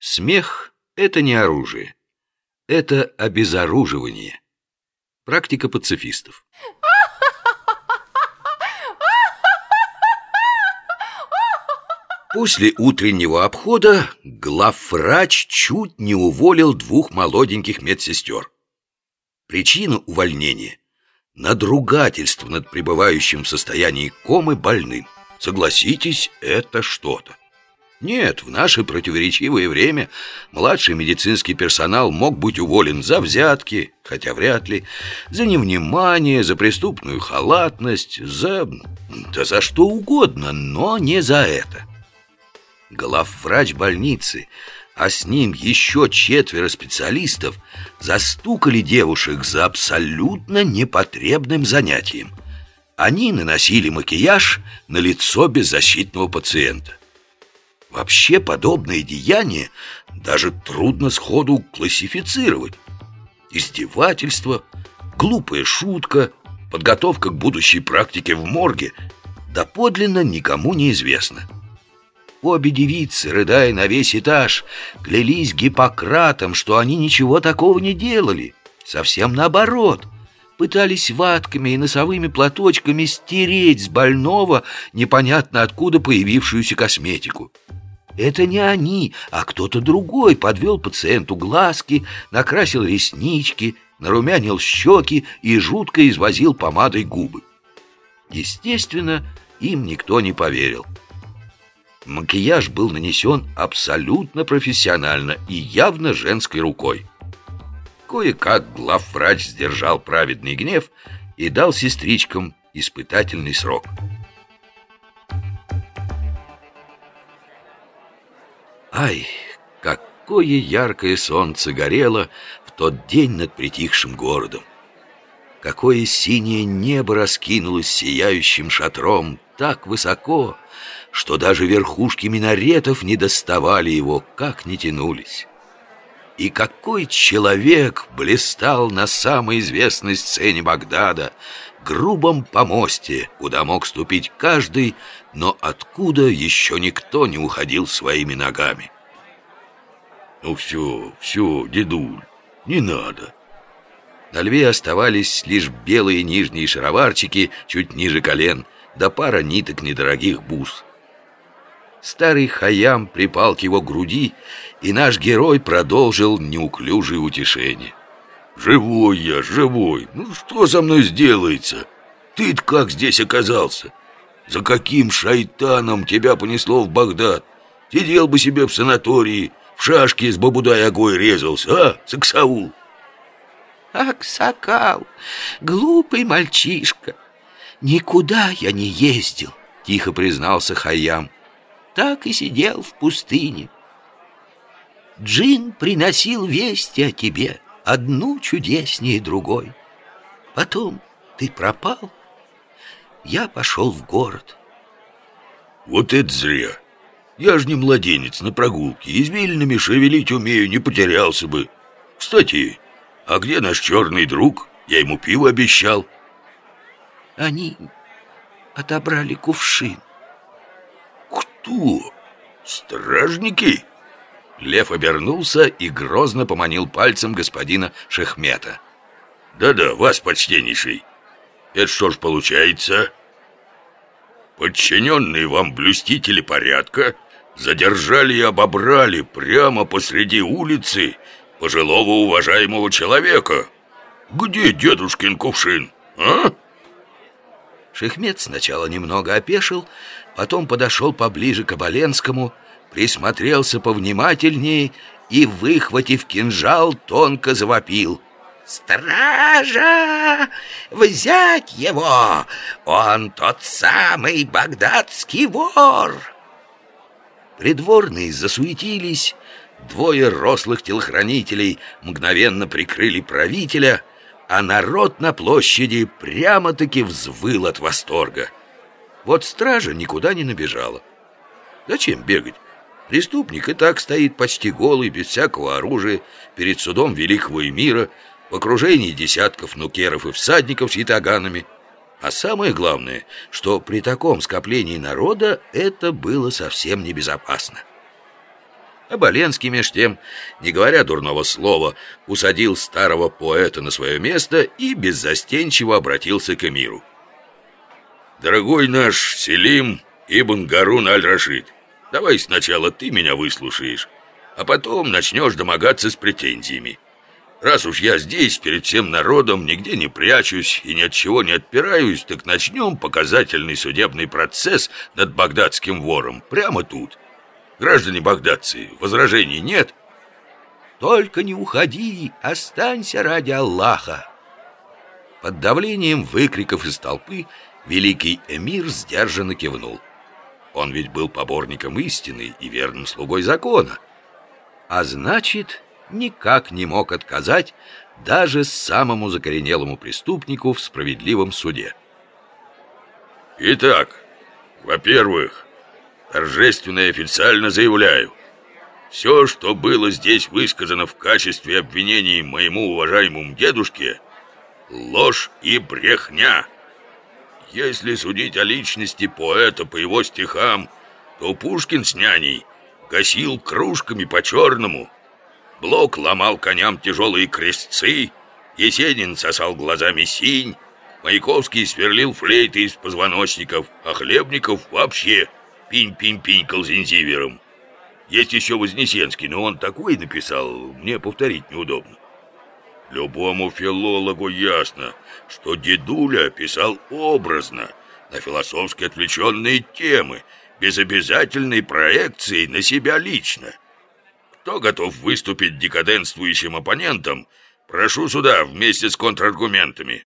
Смех — это не оружие. Это обезоруживание. Практика пацифистов. После утреннего обхода главврач чуть не уволил двух молоденьких медсестер. Причина увольнения – надругательство над пребывающим в состоянии комы больным. Согласитесь, это что-то. Нет, в наше противоречивое время младший медицинский персонал мог быть уволен за взятки, хотя вряд ли, за невнимание, за преступную халатность, за... да за что угодно, но не за это. Главврач больницы, а с ним еще четверо специалистов застукали девушек за абсолютно непотребным занятием. Они наносили макияж на лицо беззащитного пациента. Вообще подобное деяние даже трудно сходу классифицировать. Издевательство, глупая шутка, подготовка к будущей практике в морге доподлинно никому не известно. Обе девицы, рыдая на весь этаж, клялись Гиппократом, что они ничего такого не делали. Совсем наоборот. Пытались ватками и носовыми платочками стереть с больного непонятно откуда появившуюся косметику. Это не они, а кто-то другой подвел пациенту глазки, накрасил реснички, нарумянил щеки и жутко извозил помадой губы. Естественно, им никто не поверил. Макияж был нанесен абсолютно профессионально и явно женской рукой. Кое-как главврач сдержал праведный гнев и дал сестричкам испытательный срок – Ай, какое яркое солнце горело в тот день над притихшим городом! Какое синее небо раскинулось сияющим шатром так высоко, что даже верхушки минаретов не доставали его, как не тянулись. И какой человек блистал на самой известной сцене Багдада, грубом помосте, куда мог ступить каждый, но откуда еще никто не уходил своими ногами. Ну все, все, дедуль, не надо. На льве оставались лишь белые нижние шароварчики чуть ниже колен, да пара ниток недорогих бус. Старый Хаям припал к его груди, и наш герой продолжил неуклюжее утешение. «Живой я, живой! Ну что со мной сделается? Ты-то как здесь оказался? За каким шайтаном тебя понесло в Багдад? Сидел бы себе в санатории, в шашки с бабудай огой резался, а, Саксаул?» «Аксакал, глупый мальчишка, никуда я не ездил», — тихо признался Хаям. «Так и сидел в пустыне. Джин приносил вести о тебе» одну чудеснее другой. Потом ты пропал, я пошел в город. Вот это зря. Я ж не младенец на прогулке, извилинами шевелить умею, не потерялся бы. Кстати, а где наш черный друг? Я ему пиво обещал. Они отобрали кувшин. Кто? Стражники? Лев обернулся и грозно поманил пальцем господина Шехмета. «Да-да, вас, почтеннейший. Это что ж получается? Подчиненные вам блюстители порядка задержали и обобрали прямо посреди улицы пожилого уважаемого человека. Где дедушкин кувшин, а?» Шехмет сначала немного опешил, потом подошел поближе к Оболенскому присмотрелся повнимательней и, выхватив кинжал, тонко завопил. «Стража! Взять его! Он тот самый багдадский вор!» Придворные засуетились, двое рослых телохранителей мгновенно прикрыли правителя, а народ на площади прямо-таки взвыл от восторга. Вот стража никуда не набежала. Зачем бегать? Преступник и так стоит почти голый, без всякого оружия, перед судом великого мира, в окружении десятков нукеров и всадников с ятаганами. А самое главное, что при таком скоплении народа это было совсем небезопасно. Оболенский меж тем, не говоря дурного слова, усадил старого поэта на свое место и беззастенчиво обратился к эмиру. «Дорогой наш Селим Ибн Гарун Аль-Рашид, давай сначала ты меня выслушаешь, а потом начнешь домогаться с претензиями. Раз уж я здесь, перед всем народом, нигде не прячусь и ни от чего не отпираюсь, так начнем показательный судебный процесс над багдадским вором прямо тут». Граждане багдадцы, возражений нет? Только не уходи, останься ради Аллаха. Под давлением выкриков из толпы великий эмир сдержанно кивнул. Он ведь был поборником истины и верным слугой закона. А значит, никак не мог отказать даже самому закоренелому преступнику в справедливом суде. Итак, во-первых, торжественно и официально заявляю, все, что было здесь высказано в качестве обвинений моему уважаемому дедушке, ложь и брехня. Если судить о личности поэта по его стихам, то Пушкин с няней гасил кружками по-черному, Блок ломал коням тяжелые крестцы, Есенин сосал глазами синь, Маяковский сверлил флейты из позвоночников, а Хлебников вообще пинь-пинь-пинькал зензивером. Есть еще Вознесенский, но он такой написал, мне повторить неудобно. Любому филологу ясно, что дедуля писал образно, на философски отвлеченные темы, без обязательной проекции на себя лично. Кто готов выступить декаденствующим оппонентом, прошу сюда вместе с контраргументами.